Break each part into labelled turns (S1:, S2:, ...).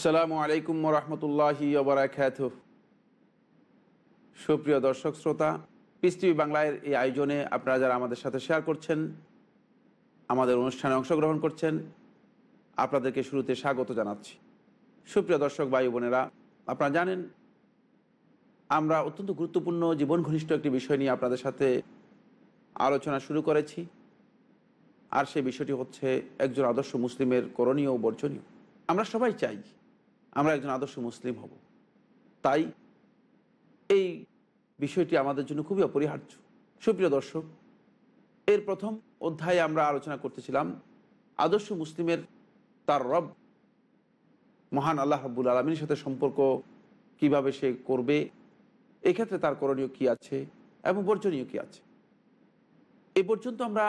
S1: আসসালামু আলাইকুম রহমতুল্লাহি সুপ্রিয় দর্শক, শ্রোতা পিস টিভি বাংলার এই আয়োজনে আপনারা যারা আমাদের সাথে শেয়ার করছেন, আমাদের অনুষ্ঠানে অংশগ্রহণ করছেন, আপনাদেরকে শুরুতে স্বাগত জানাচ্ছি। সুপ্রিয় দর্শক, ভাই বোনেরা, আপনারা জানেন, আমরা অত্যন্ত গুরুত্বপূর্ণ জীবন ঘনিষ্ঠ একটি বিষয় নিয়ে আপনাদের সাথে আলোচনা শুরু করেছি, আর সেই বিষয়টি হচ্ছে একজন আদর্শ মুসলিমের করণীয় ও বর্জনীয়। আমরা সবাই চাই আমরা একজন আদর্শ মুসলিম হব। তাই এই বিষয়টি আমাদের জন্য খুবই অপরিহার্য। সুপ্রিয় দর্শক, এর প্রথম অধ্যায়ে আমরা আলোচনা করতেছিলাম আদর্শ মুসলিমের তার রব, মহান আল্লাহ রাব্বুল আলমীর সাথে সম্পর্ক কীভাবে সে করবে, এক্ষেত্রে তার করণীয় কি আছে এবং বর্জনীয় কি আছে। এ পর্যন্ত আমরা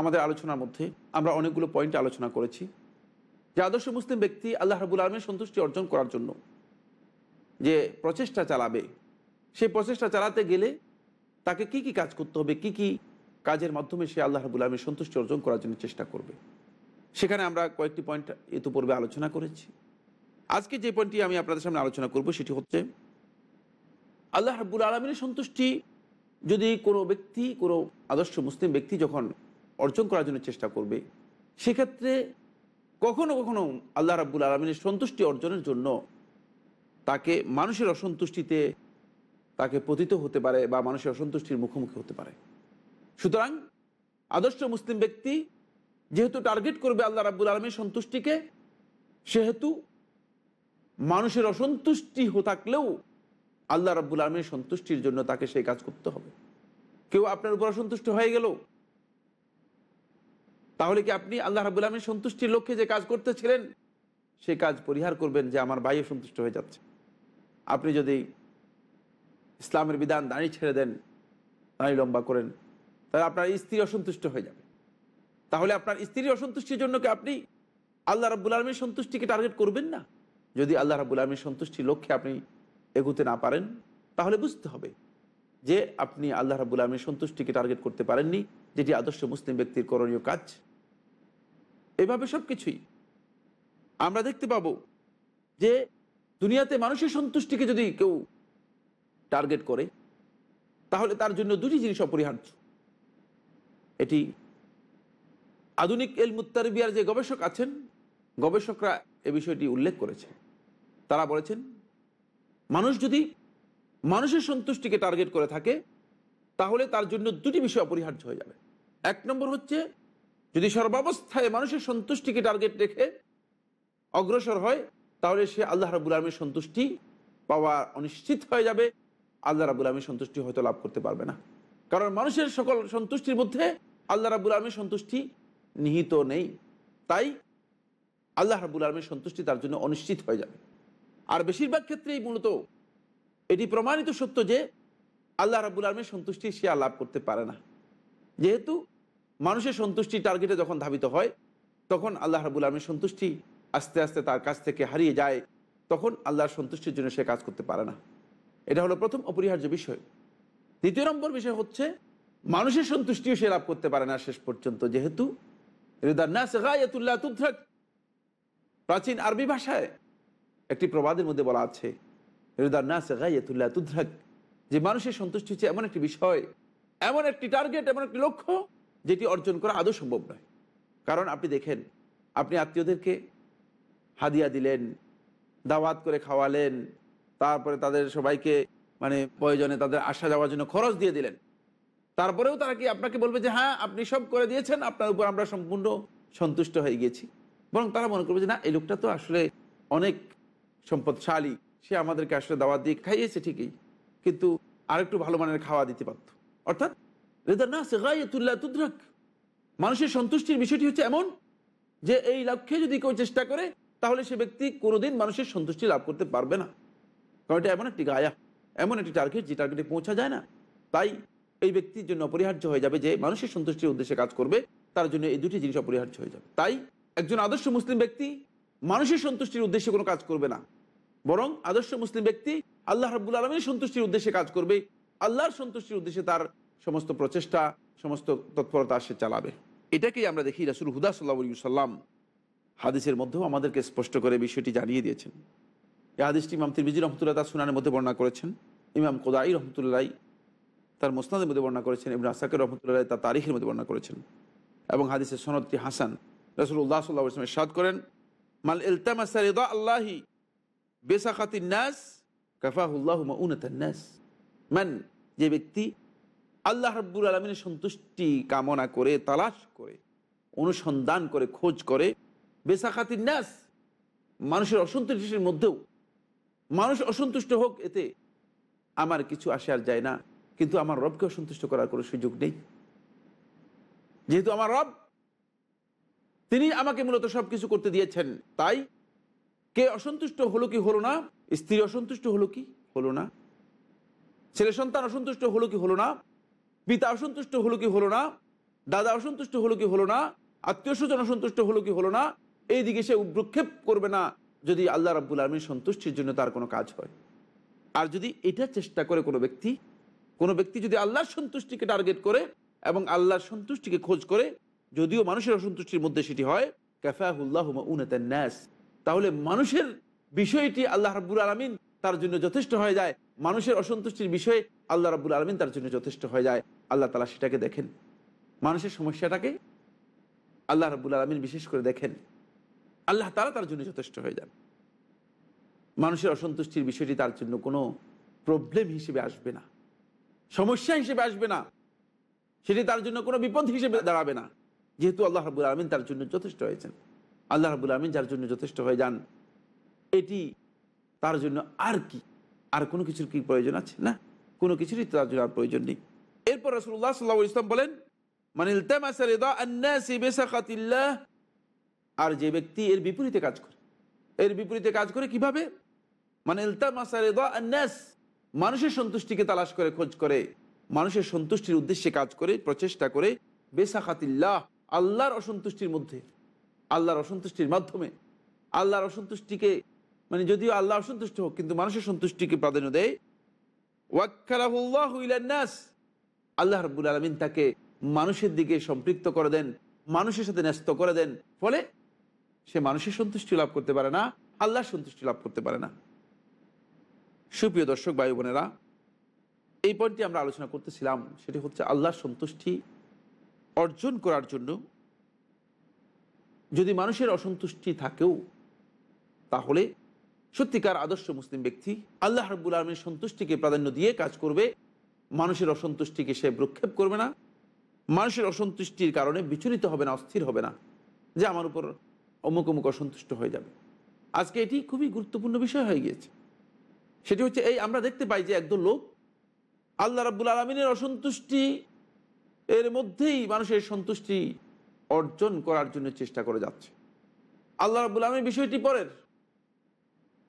S1: আমাদের আলোচনার মধ্যে আমরা অনেকগুলো পয়েন্ট আলোচনা করেছি। যে আদর্শ মুসলিম ব্যক্তি আল্লাহ রাবুল আলমের সন্তুষ্টি অর্জন করার জন্য যে প্রচেষ্টা চালাবে, সেই প্রচেষ্টা চালাতে গেলে তাকে কি কি কাজ করতে হবে, কি কি কাজের মাধ্যমে সে আল্লাহ রাবুল আলমের সন্তুষ্টি অর্জন করার জন্য চেষ্টা করবে? সেখানে আমরা কয়েকটি পয়েন্ট ইতিপূর্বে আলোচনা করেছি। আজকে যে পয়েন্টটি আমি আপনাদের সামনে আলোচনা করব সেটি হচ্ছে, আল্লাহ রাবুল আলমিনের সন্তুষ্টি যদি কোনো ব্যক্তি, কোনো আদর্শ মুসলিম ব্যক্তি যখন অর্জন করার জন্য চেষ্টা করবে, সেক্ষেত্রে কখনো কখনো আল্লাহ রাব্বুল আলমিনের সন্তুষ্টি অর্জনের জন্য তাকে মানুষের অসন্তুষ্টিতে তাকে পতিত হতে পারে বা মানুষের অসন্তুষ্টির মুখোমুখি হতে পারে। সুতরাং আদর্শ মুসলিম ব্যক্তি যেহেতু টার্গেট করবে আল্লাহ রাব্বুল আলমীর সন্তুষ্টিকে, সেহেতু মানুষের অসন্তুষ্টি থাকলেও আল্লাহ রাব্বুল আলমীর সন্তুষ্টির জন্য তাকে সেই কাজ করতে হবে। কেউ আপনার উপর অসন্তুষ্ট হয়ে গেল তাহলে কি আপনি আল্লাহ রাবুল আলমীর সন্তুষ্টির লক্ষ্যে যে কাজ করতেছিলেন, সে কাজ পরিহার করবেন যে আমার ভাইও সন্তুষ্ট হয়ে যাচ্ছে? আপনি যদি ইসলামের বিধান দাঁড়িয়ে ছেড়ে দেন দাঁড়িয়ে লম্বা করেন, তাহলে আপনার স্ত্রী অসন্তুষ্ট হয়ে যাবে। তাহলে আপনার স্ত্রীর অসন্তুষ্টির জন্য কি আপনি আল্লাহ রাবুল আলমীর সন্তুষ্টিকে টার্গেট করবেন না? যদি আল্লাহ রাবুল আলমীর সন্তুষ্টির লক্ষ্যে আপনি এগুতে না পারেন, তাহলে বুঝতে হবে যে আপনি আল্লাহ রাবুল আলমীর সন্তুষ্টিকে টার্গেট করতে পারেননি, যেটি আদর্শ মুসলিম ব্যক্তির করণীয় কাজ। এভাবে সব কিছুই আমরা দেখতে পাবো যে দুনিয়াতে মানুষের সন্তুষ্টিকে যদি কেউ টার্গেট করে, তাহলে তার জন্য দুটি জিনিস অপরিহার্য। এটি আধুনিক এল মুত্তারবিয়ার যে গবেষক আছেন, গবেষকরা এ বিষয়টি উল্লেখ করেছে তারা বলেছেন, মানুষ যদি মানুষের সন্তুষ্টিকে টার্গেট করে থাকে, তাহলে তার জন্য দুটি বিষয় অপরিহার্য হয়ে যাবে। এক নম্বর হচ্ছে, যদি সর্বাবস্থায় মানুষের সন্তুষ্টিকে টার্গেট রেখে অগ্রসর হয়, তাহলে সে আল্লাহ রাবুল আলমীর সন্তুষ্টি পাওয়া অনিশ্চিত হয়ে যাবে। আল্লাহ রাবুল আলমীর সন্তুষ্টি হয়তো লাভ করতে পারবে না। কারণ মানুষের সকল সন্তুষ্টির মধ্যে আল্লাহ রাবুল আলমীর সন্তুষ্টি নিহিত নেই। তাই আল্লাহ রাবুল আলমের সন্তুষ্টি তার জন্য অনিশ্চিত হয়ে যাবে। আর বেশিরভাগ ক্ষেত্রেই মূলত এটি প্রমাণিত সত্য যে আল্লাহ রাবুল আলমের সন্তুষ্টি সে আর লাভ করতে পারে না। যেহেতু মানুষের সন্তুষ্টি টার্গেটে যখন ধাবিত হয়, তখন আল্লাহ রাবুল আলমের সন্তুষ্টি আস্তে আস্তে তার কাছ থেকে হারিয়ে যায়, তখন আল্লাহর সন্তুষ্টির জন্য সে কাজ করতে পারে না। এটা হলো প্রথম অপরিহার্য বিষয়। দ্বিতীয় নম্বর বিষয় হচ্ছে, মানুষের সন্তুষ্টিও সে লাভ করতে পারে না শেষ পর্যন্ত, যেহেতু প্রাচীন আরবি ভাষায় একটি প্রবাদের মধ্যে বলা আছে তুদ্রাক। যে মানুষের সন্তুষ্টি হচ্ছে এমন একটি বিষয়, এমন একটি টার্গেট এমন একটি লক্ষ্য, যেটি অর্জন করা আদৌ সম্ভব নয়। কারণ আপনি দেখেন, আপনি আত্মীয়দেরকে হাদিয়া দিলেন, দাওয়াত করে খাওয়ালেন, তারপরে তাদের সবাইকে মানে প্রয়োজনে তাদের আসা যাওয়ার জন্য খরচ দিয়ে দিলেন। তারপরেও তারা কি আপনাকে বলবে যে হ্যাঁ আপনি সব করে দিয়েছেন, আপনার উপর আমরা সম্পূর্ণ সন্তুষ্ট হয়ে গেছি। বরং তারা মনে করবে যে, না, এই লোকটা তো আসলে অনেক সম্পদশালী। সে আমাদেরকে আসলে দাওয়াত দিয়ে খাইয়েছে ঠিকই, কিন্তু আরেকটু ভালো মানের খাওয়া দিতে পারত। অর্থাৎ না তুদ্রাক। মানুষের সন্তুষ্টির বিষয়টি হচ্ছে এমন যে, এই লক্ষ্যে যদি কেউ চেষ্টা করে, তাহলে সে ব্যক্তি কোনোদিন মানুষের সন্তুষ্টি লাভ করতে পারবে না। কারণ এটা এমন একটি গায়া, এমন একটি টার্গেট যে টার্গেটে পৌঁছা যায় না। তাই এই ব্যক্তির জন্য অপরিহার্য হয়ে যাবে যে, মানুষের সন্তুষ্টির উদ্দেশ্যে কাজ করবে, তার জন্য এই দুটি জিনিস অপরিহার্য হয়ে যাবে। তাই একজন আদর্শ মুসলিম ব্যক্তি মানুষের সন্তুষ্টির উদ্দেশ্যে কোনো কাজ করবে না। বরং আদর্শ মুসলিম ব্যক্তি আল্লাহ রাবুল আলমীর সন্তুষ্টির উদ্দেশ্যে কাজ করবে। আল্লাহর সন্তুষ্টির উদ্দেশ্যে তার সমস্ত প্রচেষ্টা, সমস্ত তৎপরতা সে চালাবে। এটাকেই আমরা দেখি রাসুল হুদা সাল্লাহ সাল্লাম হাদিসের মধ্যেও আমাদেরকে স্পষ্ট করে বিষয়টি জানিয়ে দিয়েছেন। এই হাদিসটি ইমাম তিরমিজি রহমতুল্লাহ তার সুনানের মধ্যে বর্ণনা করেছেন। ইমাম কোদাই রহমতুল্লাহ তার মোসনাদের মধ্যে বর্ণনা করেছেন। ইবন আসাকের রহমতুল্লাহ তার তারিখের মধ্যে বর্ণনা করেছেন। এবং হাদিসের সনদটি হাসান। রসুল্লাহ সাল্লাহ ইসলামের সাদ করেন মাল ইলতামাসা রিদা আল্লাহি নাস মান, যে ব্যক্তি আল্লাহ রাব্বুল আলমিনের সন্তুষ্টি কামনা করে, তালাশ করে, অনুসন্ধান করে, খোঁজ করে বেসাখাতিন নাস মানুষের অসন্তুষ্টির মধ্যেও। মানুষ অসন্তুষ্ট হোক এতে আমার কিছু আসে আর যায় না, কিন্তু আমার রবকে অসন্তুষ্ট করার কোনো সুযোগ নেই। যেহেতু আমার রব, তিনি আমাকে মূলত সব কিছু করতে দিয়েছেন, তাই কে অসন্তুষ্ট হলো কি হলো না? স্ত্রী অসন্তুষ্ট হলো কি হলো না? ছেলে সন্তান অসন্তুষ্ট হলো কি হলো না? পিতা অসন্তুষ্ট হলো কি হলো না? দাদা অসন্তুষ্ট হলো কি হলো না? আত্মীয় স্বজন অসন্তুষ্ট হলো কি হলো না? এই দিকে সে উদ্রক্ষেপ করবে না যদি আল্লাহ রাব্বুল আলমীর সন্তুষ্টির জন্য তার কোনো কাজ হয়। আর যদি এটা চেষ্টা করে কোনো ব্যক্তি কোনো ব্যক্তি যদি আল্লাহর সন্তুষ্টিকে টার্গেট করে এবং আল্লাহর সন্তুষ্টিকে খোঁজ করে, যদিও মানুষের অসন্তুষ্টির মধ্যে সেটি হয় ক্যাফাহুল্লাহ ন্যাস তাহলে মানুষের বিষয়টি আল্লাহ রাব্বুল আলমিন তার জন্য যথেষ্ট হয়ে যায়। মানুষের অসন্তুষ্টির বিষয়ে আল্লাহ রাব্বুল আলমিন তার জন্য যথেষ্ট হয়ে যায়। আল্লাহ তালা সেটাকে দেখেন। মানুষের সমস্যাটাকে আল্লাহ রাব্বুল আলমিন বিশেষ করে দেখেন। আল্লাহ তারা তার জন্য যথেষ্ট হয়ে যান। মানুষের অসন্তুষ্টির বিষয়টি তার জন্য কোনো প্রবলেম হিসেবে আসবে না। সমস্যা হিসেবে আসবে না। সেটি তার জন্য কোনো বিপদ হিসেবে দাঁড়াবে না। যেহেতু আল্লাহ রাবুল আলমিন তার জন্য যথেষ্ট হয়েছেন। আল্লাহ রাবুল আলমিন যার জন্য যথেষ্ট হয়ে যান, এটি তার জন্য আর কি? আর কোনো কিছুর কি প্রয়োজন আছে? না, কোনো কিছুরই তার জন্য আর প্রয়োজন নেই। এরপর রসুল্লাহ সাল্লাহ ইসলাম বলেন আর যে ব্যক্তি এর বিপরীতে কাজ করে, এর বিপরীতে কাজ করে কীভাবে? মানে মানুষের সন্তুষ্টিকে তালাশ করে, খোঁজ করে, মানুষের সন্তুষ্টির উদ্দেশ্যে কাজ করে, প্রচেষ্টা করে, বেসাখাতিল্লাহ, আল্লাহর অসন্তুষ্টির মধ্যে। আল্লাহর অসন্তুষ্টির মাধ্যমে। আল্লাহর অসন্তুষ্টিকে মানে যদিও আল্লাহ অসন্তুষ্ট হোক, কিন্তু মানুষের সন্তুষ্টিকে প্রাধান্য দেয়। ওয়াক্কালাহুল্লাহ আল্লাহ রব্বুল আলমিন তাকে মানুষের দিকে সম্পৃক্ত করে দেন, মানুষের সাথে ন্যস্ত করে দেন। ফলে সে মানুষের সন্তুষ্টি লাভ করতে পারে না, আল্লাহর সন্তুষ্টি লাভ করতে পারে না। সুপ্রিয় দর্শক, ভাই বোনেরা, এই পয়েন্টটি আমরা আলোচনা করতেছিলাম, সেটি হচ্ছে আল্লাহর সন্তুষ্টি অর্জন করার জন্য যদি মানুষের অসন্তুষ্টি থাকেও, তাহলে সত্যিকার আদর্শ মুসলিম ব্যক্তি আল্লাহ রব্বুল আলমীর সন্তুষ্টিকে প্রাধান্য দিয়ে কাজ করবে। মানুষের অসন্তুষ্টিকে সে প্রক্ষেপ করবে না। মানুষের অসন্তুষ্টির কারণে বিচলিত হবে না, অস্থির হবে না, যে আমার উপর অমুক অমুক অসন্তুষ্ট হয়ে যাবে। আজকে এটি খুবই গুরুত্বপূর্ণ বিষয় হয়ে গিয়েছে। সেটি হচ্ছে এই, আমরা দেখতে পাই যে একদল লোক আল্লাহ রাবুল আলমিনের অসন্তুষ্টি, এর মধ্যেই মানুষের সন্তুষ্টি অর্জন করার জন্য চেষ্টা করে যাচ্ছে। আল্লাহ রাবুল আলমের বিষয়টি পরের।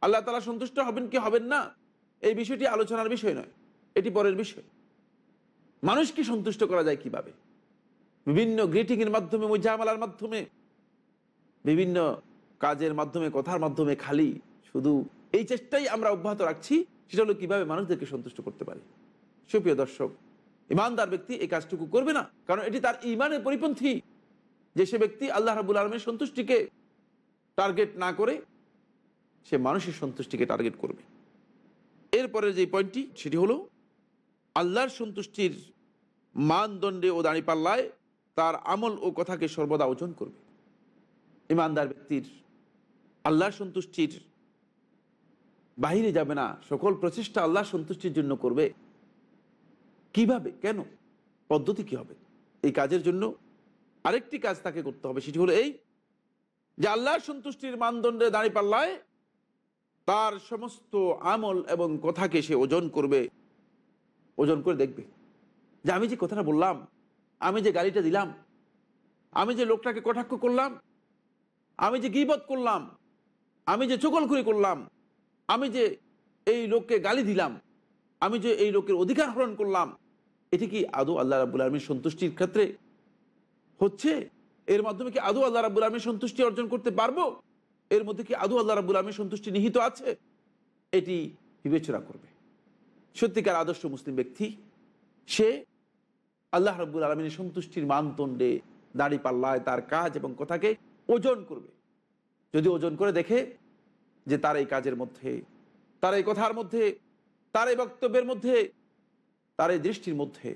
S1: আল্লাহ তালা সন্তুষ্ট হবেন কি হবেন না, এই বিষয়টি আলোচনার বিষয় নয়, এটি পরের বিষয়। মানুষকে সন্তুষ্ট করা যায় কীভাবে? বিভিন্ন গ্রিটিংয়ের মাধ্যমে, মুজামালার মাধ্যমে, বিভিন্ন কাজের মাধ্যমে, কথার মাধ্যমে খালি শুধু এই চেষ্টাই আমরা অব্যাহত রাখছি, সেটা হলো কীভাবে মানুষদেরকে সন্তুষ্ট করতে পারি। সুপ্রিয় দর্শক, ইমানদার ব্যক্তি এই কাজটুকু করবে না, কারণ এটি তার ইমানের পরিপন্থী। যে সে ব্যক্তি আল্লাহ রাবুল আলমের সন্তুষ্টিকে টার্গেট না করে, সে মানুষের সন্তুষ্টিকে টার্গেট করবে। এরপরে যে পয়েন্টটি সেটি হলো আল্লাহর সন্তুষ্টির মানদণ্ডে ও দাঁড়িপাল্লায় তার আমল ও কথাকে সর্বদা ওজন করবে। ইমানদার ব্যক্তির আল্লাহর সন্তুষ্টির বাহিরে যাবে না, সকল প্রচেষ্টা আল্লাহর সন্তুষ্টির জন্য করবে। কীভাবে? কেন? পদ্ধতি কি হবে? এই কাজের জন্য আরেকটি কাজ তাকে করতে হবে, সেটি হলো এই যে আল্লাহর সন্তুষ্টির মানদণ্ডে দাঁড়িপাল্লায় তার সমস্ত আমল এবং কথাকে সে ওজন করবে, ওজন করে দেখবে যে আমি যে কথাটা বললাম, আমি যে গাড়িটা দিলাম, আমি যে লোকটাকে কটাক্ষ করলাম, আমি যে গিবত করলাম, আমি যে চকলখুরি করলাম, আমি যে এই লোককে গালি দিলাম, আমি যে এই লোকের অধিকার হরণ করলাম, এটি কি আদৌ আল্লাহ রাবুল আলমীর সন্তুষ্টির ক্ষেত্রে হচ্ছে এর মাধ্যমে কি আদৌ আল্লাহ রাবুল আলমীর সন্তুষ্টি অর্জন করতে পারব? এর মধ্যে কি আদৌ আল্লাহ রাবুল আলমীর সন্তুষ্টি নিহিত আছে? এটি বিবেচনা করবে। সত্যিকার আদর্শ মুসলিম ব্যক্তি, সে আল্লাহ রব্বুল আলমিনের সন্তুষ্টির মানদণ্ডে দাড়ি পাল্লায় তার কাজ এবং কথাকে ওজন করবে। যদি ওজন করে দেখে যে তার এই কাজের মধ্যে, তার এই কথার মধ্যে, তার এই বক্তব্যের মধ্যে, তার এই দৃষ্টির মধ্যে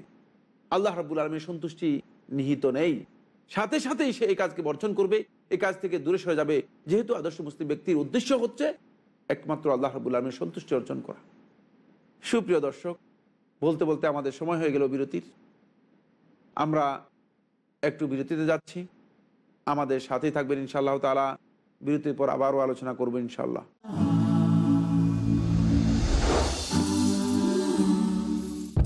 S1: আল্লাহ রব্বুল আলমীর সন্তুষ্টি নিহিত নেই। সাথে সাথেই সে এই কাজকে বর্জন করবে। এই কাজ থেকে দূরে সরে যাবে। যেহেতু আদর্শ মুসলিম ব্যক্তির উদ্দেশ্য হচ্ছে একমাত্র আল্লাহ রব্বুল আলমীর সন্তুষ্টি অর্জন করা। সুপ্রিয় দর্শক, বলতে বলতে আমাদের সময় হয়ে গেল বিরতির। আমরা একটু বিরতিতে যাচ্ছি। আমাদের সাথেই থাকবেন ইনশাআল্লাহ তালা বিরতির পর আবারও আলোচনা করব ইনশাল্লাহ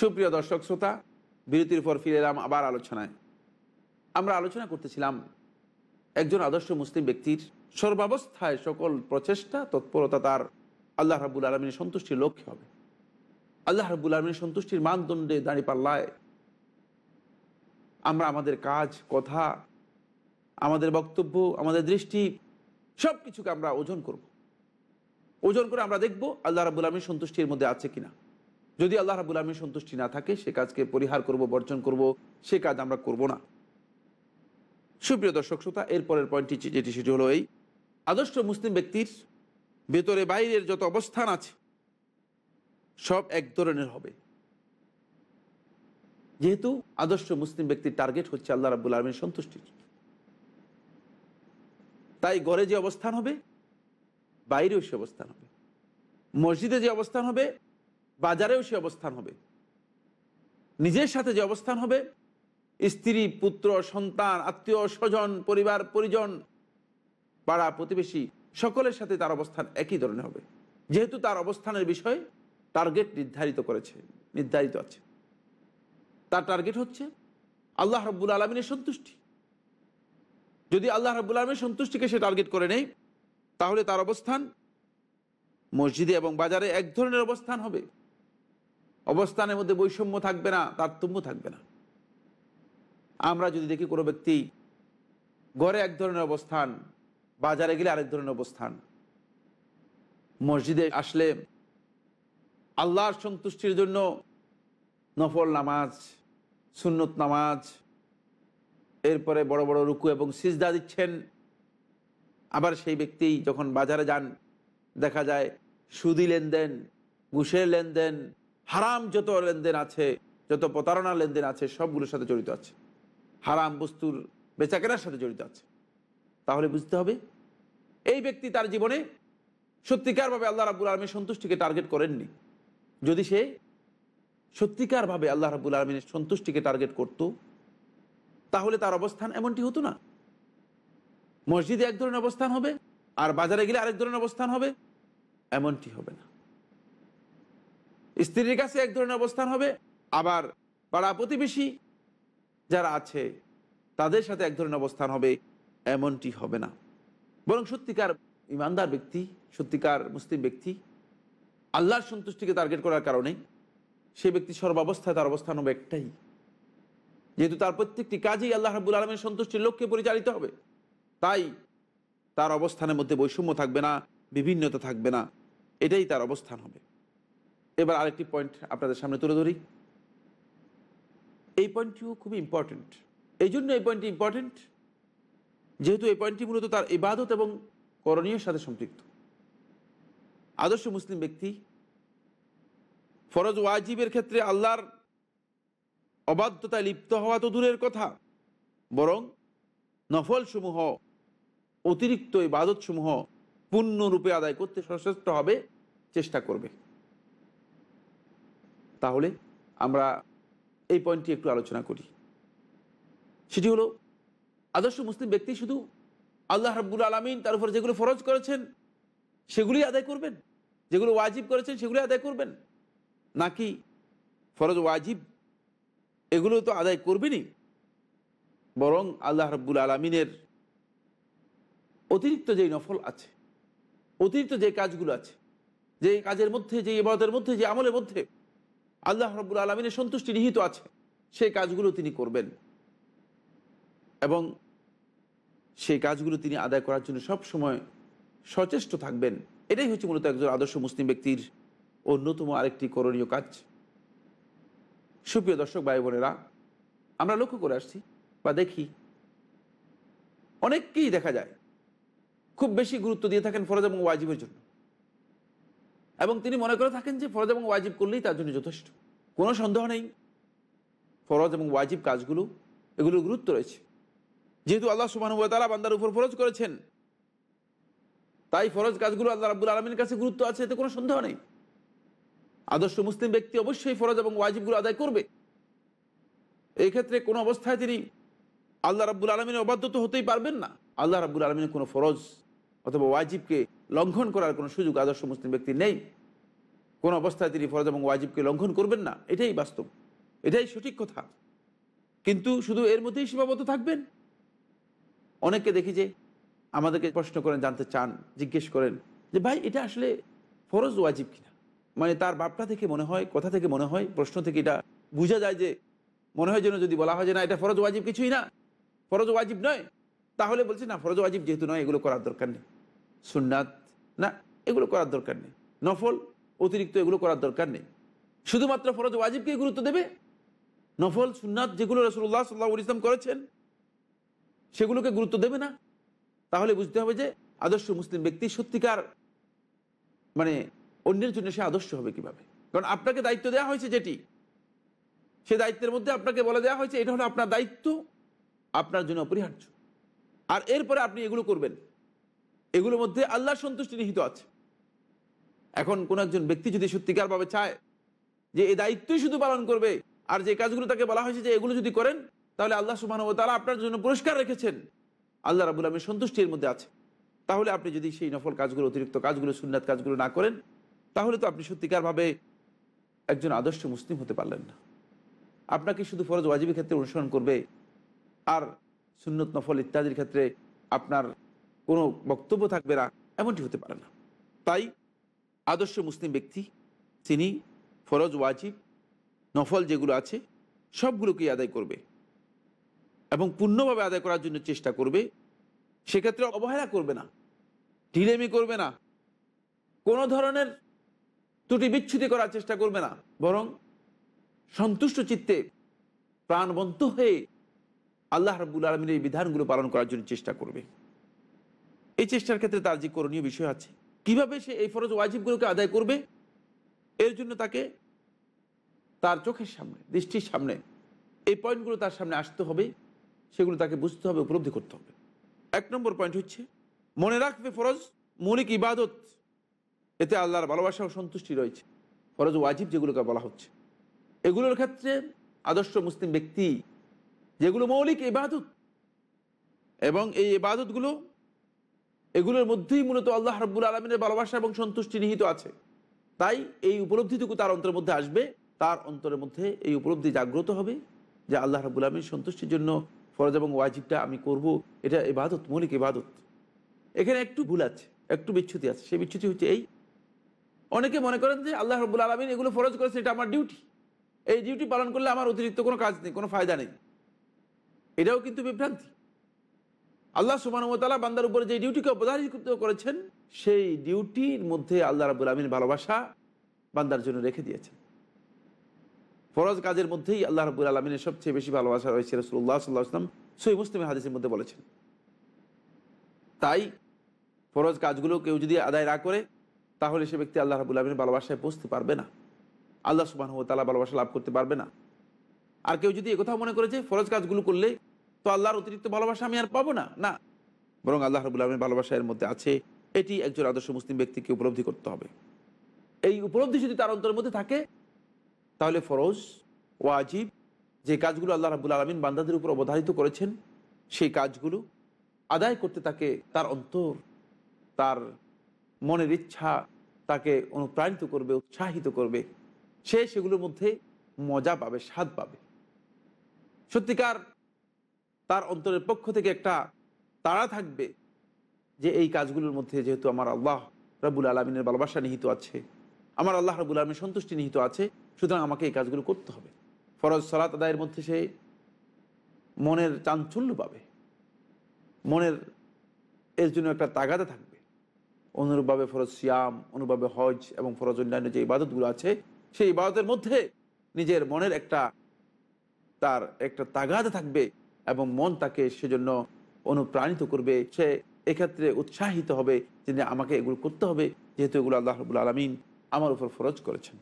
S1: সুপ্রিয় দর্শক শ্রোতা, বিরতির পর ফিরে এলাম আবার আলোচনায়। আমরা আলোচনা করতেছিলাম একজন আদর্শ মুসলিম ব্যক্তির সর্বাবস্থায় সকল প্রচেষ্টা, তৎপরতা তার আল্লাহ রাবুল আলমিনের সন্তুষ্টির লক্ষ্যে হবে। আল্লাহ রাবুল আলমিনের সন্তুষ্টির মানদণ্ডে দাঁড়িয়ে পাল্লায় আমরা আমাদের কাজ, কথা, আমাদের বক্তব্য, আমাদের দৃষ্টি সব কিছুকে আমরা ওজন করব। ওজন করে আমরা দেখব আল্লাহ রাবুল আলমীর সন্তুষ্টির মধ্যে আছে কিনা। যদি আল্লাহ রাবুল আলমীর সন্তুষ্টি না থাকে, সে কাজকে পরিহার করব, বর্জন করব, সে কাজ আমরা করব না। সুপ্রিয় দর্শক শ্রোতা, এরপরের পয়েন্টটি যেটি সেটি হলো এই। আদর্শ মুসলিম ব্যক্তির ভেতরে বাইরের যত অবস্থান আছে, সব এক ধরনের হবে। যেহেতু আদর্শ মুসলিম ব্যক্তির টার্গেট হচ্ছে আল্লাহ রাবুল আলমীর সন্তুষ্টির। তাই গড়ে যে অবস্থান হবে, বাইরেও সে অবস্থান হবে। মসজিদে যে অবস্থান হবে বাজারেও সে অবস্থান হবে। নিজের সাথে যে অবস্থান হবে, স্ত্রী, পুত্র, সন্তান, আত্মীয়, স্বজন, পরিবার, পরিজন, পাড়া, প্রতিবেশী, সকলের সাথে তার অবস্থান একই ধরনের হবে। যেহেতু তার অবস্থানের বিষয়ে টার্গেট নির্ধারিত করেছে, নির্ধারিত আছে। তার টার্গেট হচ্ছে আল্লাহ রব্বুল আলমিনের সন্তুষ্টি। যদি আল্লাহ রব্বুল আলমীর সন্তুষ্টিকে সে টার্গেট করে নেয়, তাহলে তার অবস্থান মসজিদে এবং বাজারে এক ধরনের অবস্থান হবে। অবস্থানের মধ্যে বৈষম্য থাকবে না, তারতম্য থাকবে না। আমরা যদি দেখি কোনো ব্যক্তি ঘরে এক ধরনের অবস্থান, বাজারে গেলে আরেক ধরনের অবস্থান, মসজিদে আসলে আল্লাহর সন্তুষ্টির জন্য নফল নামাজ, সুন্নত নামাজ, এরপরে বড় বড় রুকু এবং সিজদা দিচ্ছেন, আবার সেই ব্যক্তি যখন বাজারে যান, দেখা যায় সুদি লেনদেন, ঘুষের লেনদেন হারাম যত লেনদেন আছে, যত প্রতারণা লেনদেন আছে, সবগুলোর সাথে জড়িত আছে। হারাম বস্তুর বেচাকেনার সাথে জড়িত আছে। তাহলে বুঝতে হবে, এই ব্যক্তি তার জীবনে সত্যিকারভাবে আল্লাহ রাবুল আলমীর সন্তুষ্টিকে টার্গেট করেননি। যদি সে সত্যিকারভাবে আল্লাহ রাবুল আলমীর সন্তুষ্টিকে টার্গেট করত, তাহলে তার অবস্থান এমনটি হতো না। মসজিদে এক ধরনের অবস্থান হবে, আর বাজারে গেলে আরেক ধরনের অবস্থান হবে, এমনটি হবে না। স্ত্রীর কাছে এক ধরনের অবস্থান হবে, আবার পাড়া প্রতিবেশী যারা আছে, তাদের সাথে এক ধরনের অবস্থান হবে, এমনটি হবে না। বরং সত্যিকার ইমানদার ব্যক্তি, সত্যিকার মুসলিম ব্যক্তি, আল্লাহর সন্তুষ্টিকে টার্গেট করার কারণে সে ব্যক্তি সর্বাবস্থায় তার অবস্থান হবে একটাই, যেহেতু তার প্রত্যেকটি কাজেই আল্লাহ রাবুল আলমের সন্তুষ্টির লক্ষ্যে পরিচালিত হবে। তাই তার অবস্থানের মধ্যে বৈষম্য থাকবে না, বিভিন্নতা থাকবে না, এটাই তার অবস্থান হবে। এবার আরেকটি পয়েন্ট আপনাদের সামনে তুলে ধরি। এই পয়েন্টটিও খুবই ইম্পর্টেন্ট এই জন্য এই পয়েন্টটি ইম্পর্টেন্ট যেহেতু এই পয়েন্টটি মূলত তার ইবাদত এবং করণীয়ের সাথে সম্পৃক্ত। আদর্শ মুসলিম ব্যক্তি ফরজ ওয়াজিবের ক্ষেত্রে আল্লাহর অবাধ্যতায় লিপ্ত হওয়া তো দূরের কথা, বরং নফলসমূহ, অতিরিক্ত ইবাদতসমূহ পূর্ণরূপে আদায় করতে সচেষ্ট হবে, চেষ্টা করবে। তাহলে আমরা এই পয়েন্টটি একটু আলোচনা করি। সেটি হলো, আদর্শ মুসলিম ব্যক্তি শুধু আল্লাহ রাব্বুল আলমিন তার উপর যেগুলো ফরজ করেছেন সেগুলি আদায় করবেন? যেগুলো ওয়াজিব করেছেন সেগুলি আদায় করবেন? নাকি ফরজ ওয়াজিব এগুলো তো আদায় করবেনই? বরং আল্লাহ রাব্বুল আলমিনের অতিরিক্ত যেই নফল আছে, অতিরিক্ত যে কাজগুলো আছে, যে কাজের মধ্যে, যে ইবাদতের মধ্যে, যে আমলের মধ্যে আল্লাহ রব্বুল আলমিনের সন্তুষ্টি নিহিত আছে। সেই কাজগুলো তিনি করবেন। এবং সেই কাজগুলো তিনি আদায় করার জন্য সব সময় সচেষ্ট থাকবেন। এটাই হচ্ছে মূলত একজন আদর্শ মুসলিম ব্যক্তির অন্যতম আরেকটি করণীয় কাজ। সুপ্রিয় দর্শক, ভাই বোনেরা, আমরা লক্ষ্য করে আসছি বা দেখি অনেককেই দেখা যায়। খুব বেশি গুরুত্ব দিয়ে থাকেন ফরজ এবং ওয়াজিবের জন্য। এবং তিনি মনে করে থাকেন যে ফরজ এবং ওয়াজিব করলেই তার জন্য যথেষ্ট। কোনো সন্দেহ নেই। ফরজ এবং ওয়াজিব কাজগুলো, এগুলোর গুরুত্ব রয়েছে। যেহেতু আল্লাহ সুবাহ বান্দার উপর ফরজ করেছেন, তাই ফরজ কাজগুলো আল্লাহ রাবুল আলমীর কাছে গুরুত্ব আছে, এতে কোনো সন্দেহ নেই। আদর্শ মুসলিম ব্যক্তি অবশ্যই ফরজ এবং ওয়াজিবগুলো আদায় করবে। এই ক্ষেত্রে কোনো অবস্থায় তিনি আল্লাহ রাব্বুল আলমিনের অবাধ্য তো হতেই পারবেন না। আল্লাহ রাব্বুল আলমিনের কোনো ফরজ অথবা ওয়াজিবকে লঙ্ঘন করার কোনো সুযোগ আদর্শ মুসলিম ব্যক্তি নেই। কোন অবস্থায় তিনি ফরজ এবং ওয়াজিবকে লঙ্ঘন করবেন না, এটাই বাস্তব। এটাই সঠিক কথা। কিন্তু শুধু এর মধ্যেই সীমাবদ্ধ থাকবেন? অনেককে দেখি যে আমাদেরকে প্রশ্ন করেন, জানতে চান, জিজ্ঞেস করেন যে, ভাই, এটা আসলে ফরজ ওয়াজিব কিনা? মানে তার বাপটা থেকে মনে হয়, কথা থেকে মনে হয়, প্রশ্ন থেকে এটা বোঝা যায় যে মনে হয় যেন যদি বলা হয় যে, না, এটা ফরজ ওয়াজিব কিছুই না। ফরজ ওয়াজিব নয়। তাহলে বলছে, না, ফরজ ওয়াজিব যেহেতু নয়, এগুলো করার দরকার নেই। সুন্নাত, না, এগুলো করার দরকার নেই। নফল অতিরিক্ত এগুলো করার দরকার নেই। শুধুমাত্র ফরজ ওয়াজিবকে গুরুত্ব দেবে? নফল, সুন্নাত যেগুলো রসুল্লাহ সাল্লাহ ইসলাম করেছেন, সেগুলোকে গুরুত্ব দেবে না? তাহলে বুঝতে হবে যে আদর্শ মুসলিম ব্যক্তি সত্যিকার মানে অন্যের জন্য সে আদর্শ হবে কীভাবে? কারণ আপনাকে দায়িত্ব দেওয়া হয়েছে যেটি, সে দায়িত্বের মধ্যে আপনাকে বলে দেওয়া হয়েছে, এটা হলো আপনার দায়িত্ব, আপনার জন্য অপরিহার্য। আর এরপরে আপনি এগুলো করবেন। এগুলোর মধ্যে আল্লাহর সন্তুষ্টি নিহিত আছে। এখন কোন একজন ব্যক্তি যদি সত্যিকারভাবে চায় যে এই দায়িত্বই শুধু পালন করবে, আর যে কাজগুলো তাকে বলা হয়েছে যে এগুলো যদি করেন, তাহলে আল্লাহ সুবাহ তারা আপনার জন্য পুরস্কার রেখেছেন। আল্লাহ রাবুল আলমের সন্তুষ্টির মধ্যে আছে। তাহলে আপনি যদি সেই নফল কাজগুলো, অতিরিক্ত কাজগুলো, সুন্নাত কাজগুলো না করেন, তাহলে তো আপনি সত্যিকারভাবে একজন আদর্শ মুসলিম হতে পারলেন না। আপনাকে শুধু ফরজ ওয়াজিবের ক্ষেত্রে অনুসরণ করবে, আর সুন্নত নফল ইত্যাদির ক্ষেত্রে আপনার কোনো বক্তব্য থাকবে না, এমনটি হতে পারে না। তাই আদর্শ মুসলিম ব্যক্তি, তিনি ফরজ, ওয়াজিব, নফল যেগুলো আছে, সবগুলোকেই আদায় করবে এবং পূর্ণভাবে আদায় করার জন্য চেষ্টা করবে। সেক্ষেত্রে অবহেলা করবে না, ঢিলেমি করবে না, কোনো ধরনের ত্রুটি বিচ্ছুতি করার চেষ্টা করবে না, বরং সন্তুষ্ট চিত্তে প্রাণবন্ত হয়ে আল্লাহ রাবুল আলমীর এই বিধানগুলো পালন করার জন্য চেষ্টা করবে। এই চেষ্টার ক্ষেত্রে তার যে করণীয় বিষয় আছে। কীভাবে সে এই ফরজ ওয়াজিবগুলোকে আদায় করবে? এর জন্য তাকে তার চোখের সামনে, দৃষ্টির সামনে, এই পয়েন্টগুলো তার সামনে আসতে হবে। সেগুলো তাকে বুঝতে হবে, উপলব্ধি করতে হবে। এক নম্বর পয়েন্ট হচ্ছে, মনে রাখবে ফরজ মৌলিক ইবাদত। এতে আল্লাহর ভালোবাসা ও সন্তুষ্টি রয়েছে। ফরজ ওয়াজিব যেগুলোকে বলা হচ্ছে। এগুলোর ক্ষেত্রে আদর্শ মুসলিম ব্যক্তি যেগুলো মৌলিক ইবাদত। এবং এই ইবাদতগুলো, এগুলোর মধ্যেই মূলত আল্লাহ রব্বুল আলমিনের ভালোবাসা এবং সন্তুষ্টি নিহিত আছে। তাই এই উপলব্ধিটুকু তার অন্তরের মধ্যে আসবে, তার অন্তরের মধ্যে এই উপলব্ধি জাগ্রত হবে যে আল্লাহ রাবুল আলমীর সন্তুষ্টির জন্য ফরজ এবং ওয়াজিবটা আমি করব, এটা ইবাদত, মৌলিক ইবাদত। এখানে একটু ভুল আছে, একটু বিচ্ছুতি আছে, সেই বিচ্ছুতি হচ্ছে এই, অনেকে মনে করেন যে আল্লাহ রব্বুল আলমিন এগুলো ফরজ করেছে এটা আমার ডিউটি এই ডিউটি পালন করলে আমার অতিরিক্ত কোনো কাজ নেই, কোনো ফায়দা নেই। এটাও কিন্তু বিভ্রান্তি। আল্লাহ সুবাহতালা বান্দার উপরে যে ডিউটিকে অবধারিত করেছেন, সেই ডিউটির মধ্যে আল্লাহ রাবুল আলমিন ভালোবাসা বান্দার জন্য রেখে দিয়েছেন। ফরজ কাজের মধ্যেই আল্লাহ রাবুল আলমিনের সবচেয়ে বেশি ভালোবাসা রয়েছে রসুল্লাহ সাল্লাহ আসলাম সই মুসলিমের হাদিসের মধ্যে বলেছেন। তাই ফরজ কাজগুলো কেউ যদি আদায় না করে, তাহলে সে ব্যক্তি আল্লাহ রাবুল আলমিনের ভালোবাসায় পৌঁছতে পারবে না। আল্লাহ সুবাহ তালা ভালোবাসা লাভ করতে পারবে না। আর কেউ যদি একথাও মনে করে যে ফরজ কাজগুলো করলে তো আল্লাহর অতিরিক্ত ভালোবাসা আমি আর পাবো না? না। বরং আল্লাহ রবুল আলমের ভালোবাসা এর মধ্যে আছে, এটি একজন আদর্শ মুসলিম ব্যক্তিকে উপলব্ধি করতে হবে। এই উপলব্ধি যদি তার অন্তরের মধ্যে থাকে, তাহলে ফরজ, ওয়াজিব, যে কাজগুলো আল্লাহ রাবুল আলমিন বান্দাদের উপর অবধারিত করেছেন, সেই কাজগুলো আদায় করতে তাকে তার অন্তর, তার মনের ইচ্ছা তাকে অনুপ্রাণিত করবে, উৎসাহিত করবে। সে সেগুলোর মধ্যে মজা পাবে, স্বাদ পাবে। সত্যিকার তার অন্তরের পক্ষ থেকে একটা তাড়া থাকবে যে এই কাজগুলোর মধ্যে যেহেতু আমার আল্লাহ রাবুল আলমিনের ভালোবাসা নিহিত আছে, আমার আল্লাহ রাবুল আলমীর সন্তুষ্টি নিহিত আছে, সুতরাং আমাকে এই কাজগুলো করতে হবে। ফরজ সালাত আদায়ের মধ্যে সে মনের চাঞ্চল্য পাবে, মনের এর জন্য একটা তাগাদা থাকবে। অনুরূপভাবে ফরজ সিয়াম, অনুরূপভাবে হজ এবং ফরজ অন্যান্য যে ইবাদতগুলো আছে, সেই ইবাদতের মধ্যে নিজের মনের একটা তার একটা তাগাদা থাকবে এবং মন তাকে সেজন্য অনুপ্রাণিত করবে। সে এক্ষেত্রে উৎসাহিত হবে যে আমাকে এগুলো করতে হবে, যেহেতু এগুলো আল্লাহ রবুল আলমিন আমার উপর ফরজ করেছেন।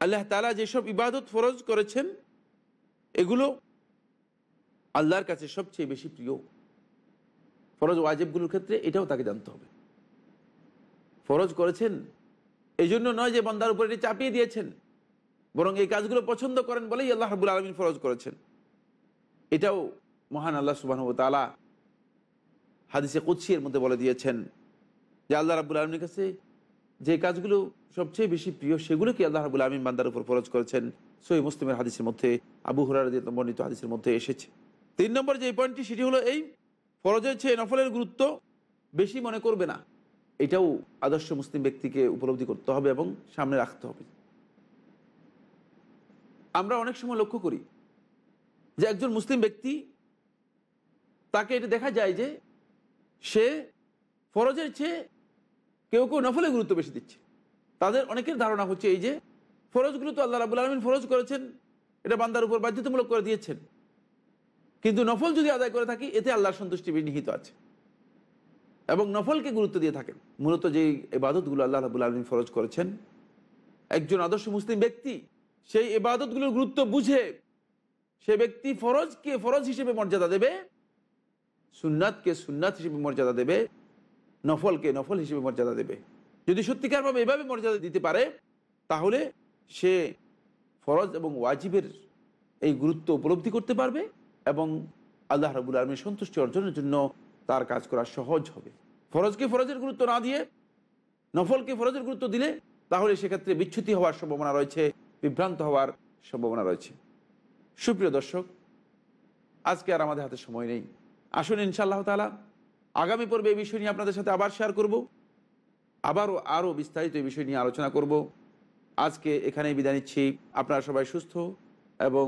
S1: আল্লাহ তালা যেসব ইবাদত ফরজ করেছেন, এগুলো আল্লাহর কাছে সবচেয়ে বেশি প্রিয়। ফরজ ওয়াজেবগুলোর ক্ষেত্রে এটাও তাকে জানতে হবে। ফরজ করেছেন এই জন্য নয় যে বন্দার উপর এটি চাপিয়ে দিয়েছেন, বরং এই কাজগুলো পছন্দ করেন বলেই আল্লাহ রাবুল আলমিন ফরজ করেছেন। এটাও মহান আল্লাহ সুবাহ তালা হাদিসে কুৎসির মধ্যে বলে দিয়েছেন যে আল্লাহ রাবুল আলমীর কাছে যে কাজগুলো সবচেয়ে বেশি প্রিয় সেগুলোকে আল্লাহ রাবুল আলমিন বান্দার উপর ফরজ করেছেন। সই মুসলিমের হাদিসের মধ্যে, আবু হুরার বর্ণিত হাদিসের মধ্যে এসেছে। তিন নম্বর যে পয়েন্টটি, সেটি হলো এই ফরজের চেয়ে নফলের গুরুত্ব বেশি মনে করবে না। এটাও আদর্শ মুসলিম ব্যক্তিকে উপলব্ধি করতে হবে এবং সামনে রাখতে হবে। আমরা অনেক সময় লক্ষ্য করি যে একজন মুসলিম ব্যক্তি তাকে এটা দেখা যায় যে সে ফরজের চেয়ে কেউ কেউ নফলে গুরুত্ব বেশি দিচ্ছে। তাদের অনেকের ধারণা হচ্ছে এই যে ফরজগুলো তো আল্লাহ রাবুল আলমিন ফরজ করেছেন, এটা বান্দার উপর বাধ্যতামূলক করে দিয়েছেন। কিন্তু নফল যদি আদায় করে থাকি, এতে আল্লাহর সন্তুষ্টি নিহিত আছে। এবং নফলকে গুরুত্ব দিয়ে থাকেন। মূলত যেই এবাদতগুলো আল্লাহ রাবুল আলমিন ফরজ করেছেন, একজন আদর্শ মুসলিম ব্যক্তি সেই এবাদতগুলোর গুরুত্ব বুঝে সে ব্যক্তি ফরজকে ফরজ হিসেবে মর্যাদা দেবে সুন্নাতকে সুন্নাত হিসেবে মর্যাদা দেবে, নফলকে নফল হিসেবে মর্যাদা দেবে। যদি সত্যিকারভাবে এভাবে মর্যাদা দিতে পারে, তাহলে সে ফরজ এবং ওয়াজিবের এই গুরুত্ব উপলব্ধি করতে পারবে এবং আল্লাহ রাবুল আলমীর সন্তুষ্টি অর্জনের জন্য তার কাজ করা সহজ হবে। ফরজকে ফরজের গুরুত্ব না দিয়ে, নফলকে ফরজের গুরুত্ব দিলে, তাহলে সেক্ষেত্রে বিচ্যুতি হওয়ার সম্ভাবনা রয়েছে, বিভ্রান্ত হওয়ার সম্ভাবনা রয়েছে। সুপ্রিয় দর্শক, আজকে আর আমাদের হাতে সময় নেই। আসুন ইনশাআল্লাহ তালা আগামী পর্বে এই বিষয় নিয়ে আপনাদের সাথে আবার শেয়ার করব। আবারও, আরও বিস্তারিত এই বিষয় নিয়ে আলোচনা করব। আজকে এখানেই বিদায় নিচ্ছি। আপনারা সবাই সুস্থ এবং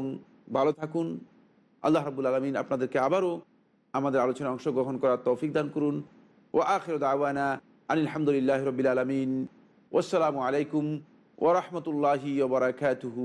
S1: ভালো থাকুন। আল্লাহ রাবুল আলমিন আপনাদেরকে আবারও আমাদের আলোচনায় অংশগ্রহণ করার তৌফিক দান করুন। ও আখির দাওয়ানা আনিলামদুলিল্লাহ রবিল আলমিন। ওসালামু আলাইকুম ওরহমতুল্লাহি ওবরাকাতুহু